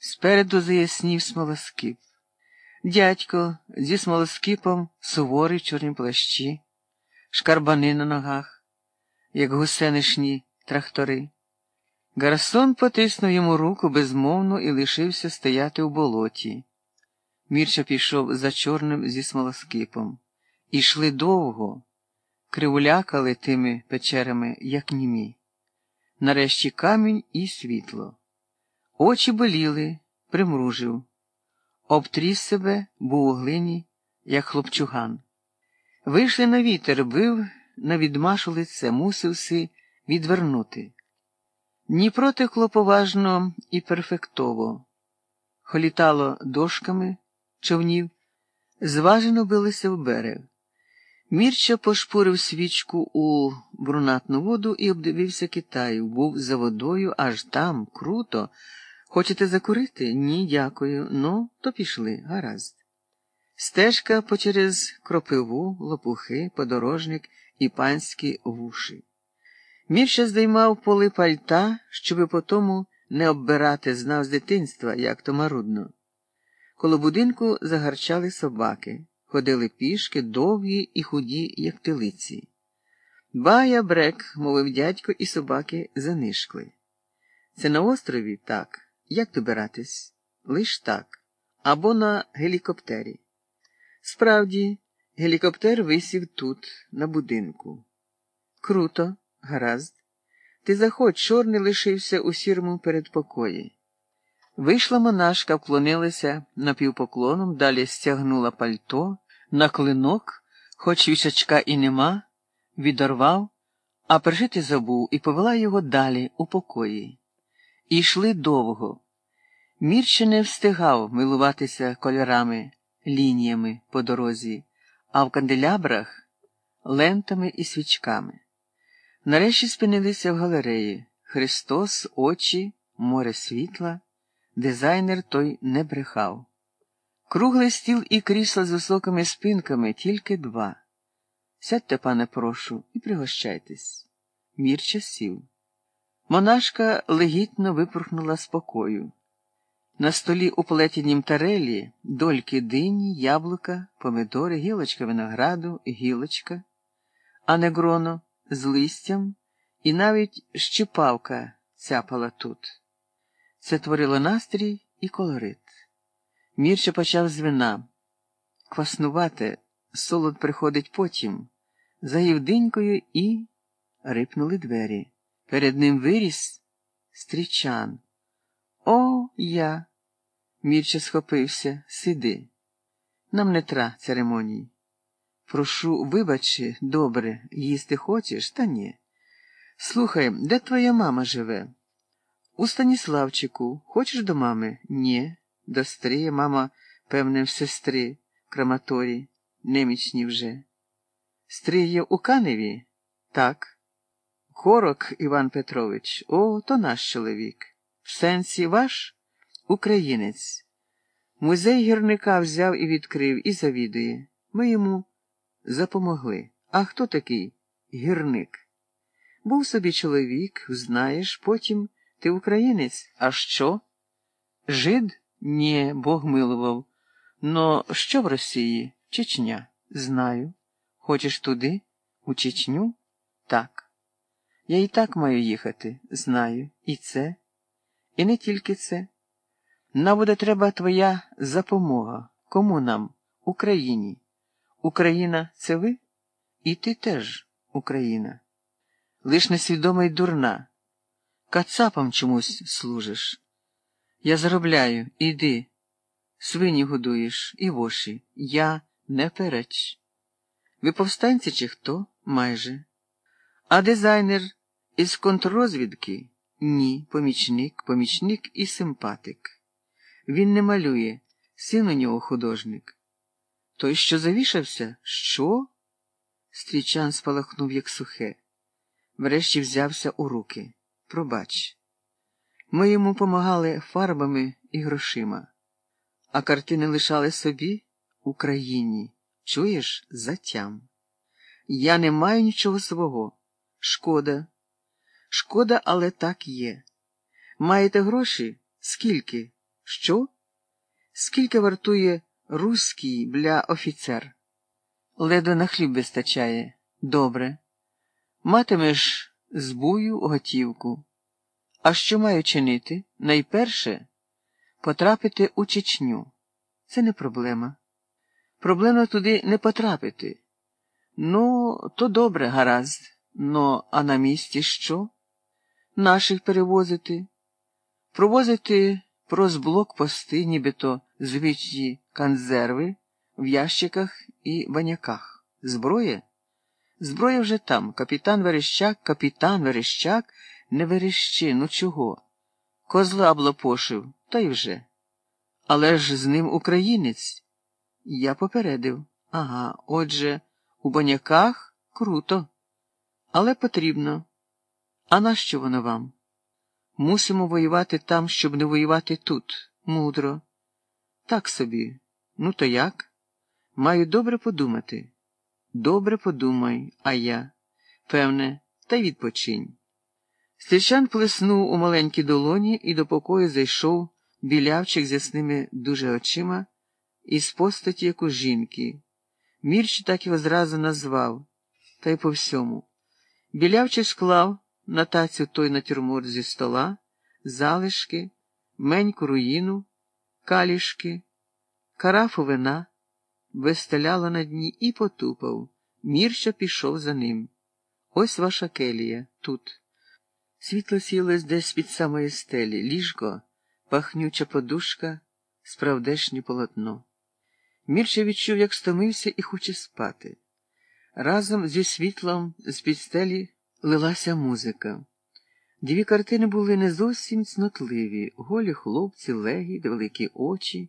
Спереду заяснів смолоскип. Дядько зі смолоскипом суворий в чорнім плащі, шкарбани на ногах, як гусенишні трактори. Гарсон потиснув йому руку безмовно і лишився стояти у болоті. Мірча пішов за чорним зі смолоскипом. Ішли довго, кривулякали тими печерами, як німі. Нарешті камінь і світло. Очі боліли, примружив. Обтріс себе, був у глині, як хлопчуган. Вийшли на вітер, бив на відмашу лице, мусив си відвернути. Дніпро текло поважно і перфектово, холітало дошками човнів, зважено билися в берег. Мірча пошпурив свічку у брунатну воду і обдивився Китаю. Був за водою аж там, круто. Хочете закурити? Ні, дякую. Ну, то пішли, гаразд. Стежка почерез кропиву, лопухи, подорожник і панські вуші. Мірча здіймав поли пальта, щоби потому не оббирати, знав з дитинства, як то марудно. Коло будинку загарчали собаки, ходили пішки, довгі і худі, як телиці. Бая брек, мовив дядько, і собаки занишкли. Це на острові так. Як добиратись? Лиш так. Або на гелікоптері. Справді, гелікоптер висів тут, на будинку. Круто, гаразд. Ти заходь, чорний лишився у сірому передпокої. Вийшла монашка, вклонилася напівпоклоном, далі стягнула пальто, на клинок, хоч вішачка і нема, відорвав, а прижити забув і повела його далі у покої. Йшли довго. Мірче не встигав милуватися кольорами, лініями по дорозі, а в канделябрах лентами і свічками. Нарешті спинилися в галереї Христос, очі, море світла, дизайнер той не брехав. Круглий стіл і крісла з високими спинками, тільки два. Сядьте, пане, прошу, і пригощайтесь. Мірча сів. Монашка легітно випорхнула з покою. На столі у плетінім тарелі дольки дині, яблука, помидори, гілочка винограду, гілочка, а не гроно з листям, і навіть щепавка цяпала тут. Це творило настрій і колорит. Мірча почав з вина. Кваснувате, солод приходить потім, заїв динькою і рипнули двері. Перед ним виріс стрічан. О, я. Мірча схопився, сиди. Нам не тра церемоній. Прошу, вибачи, добре, їсти хочеш, та ні. Слухай, де твоя мама живе? У Станіславчику. Хочеш до мами? Ні. До стрія, мама, певне, в сестри, краматорі, немічні вже. Стріє у Каневі? Так. Корок Іван Петрович, о, то наш чоловік. В сенсі ваш українець. Музей гірника взяв і відкрив і завідує. Ми йому запомогли. А хто такий гірник? Був собі чоловік, знаєш, потім ти українець. А що? Жид? Ні, Бог милував. Но що в Росії? Чечня. Знаю. Хочеш туди? У Чечню? Так. Я і так маю їхати, знаю, і це, і не тільки це. Нам буде треба твоя запомога. Кому нам? Україні. Україна це ви? І ти теж Україна. Лиш несвідома й дурна. Кацапам чомусь служиш. Я заробляю, іди. Свині годуєш і воші. Я не переч. Ви повстанці чи хто? Майже. А дизайнер із контррозвідки? Ні, помічник, помічник і симпатик. Він не малює, син у нього художник. Той, що завішався? Що? Стрічан спалахнув, як сухе. Врешті взявся у руки. Пробач. Ми йому помагали фарбами і грошима, а картини лишали собі Україні. Чуєш, затям. Я не маю нічого свого. Шкода. Шкода, але так є. Маєте гроші? Скільки? Що? Скільки вартує руський бля офіцер? Ледо на хліб вистачає. Добре. Матимеш збую готівку. А що маю чинити? Найперше потрапити у Чечню. Це не проблема. Проблема туди не потрапити. Ну, то добре, гаразд. Ну, а на місці що? Наших перевозити, провозити прозблокпости, нібито звичні консерви в ящиках і баняках. Зброя? Зброя вже там. Капітан Верещак, капітан Верещак, не верещи, ну чого? Козла облапошив, та й вже. Але ж з ним українець. Я попередив. Ага, отже, у баняках круто, але потрібно. А нащо воно вам? Мусимо воювати там, щоб не воювати тут. Мудро. Так собі. Ну, то як? Маю добре подумати. Добре подумай, а я. Певне, та й відпочинь. Стрічан плеснув у маленькій долоні і до покою зайшов білявчик з ясними дуже очима із постаті, як у жінки. Мірч так його зразу назвав, та й по всьому. Білявчик склав на тацю той натюрморт зі стола, залишки, меньку руїну, калішки, карафу вина, вистеляла на дні і потупав. Мірча пішов за ним. Ось ваша келія тут. Світло сілось десь під самої стелі, ліжко, пахнюча подушка, справдешнє полотно. Мірча відчув, як стомився і хоче спати. Разом зі світлом з під стелі лилася музика. Дві картини були не зовсім цнотливі, голі хлопці, легі, великі очі.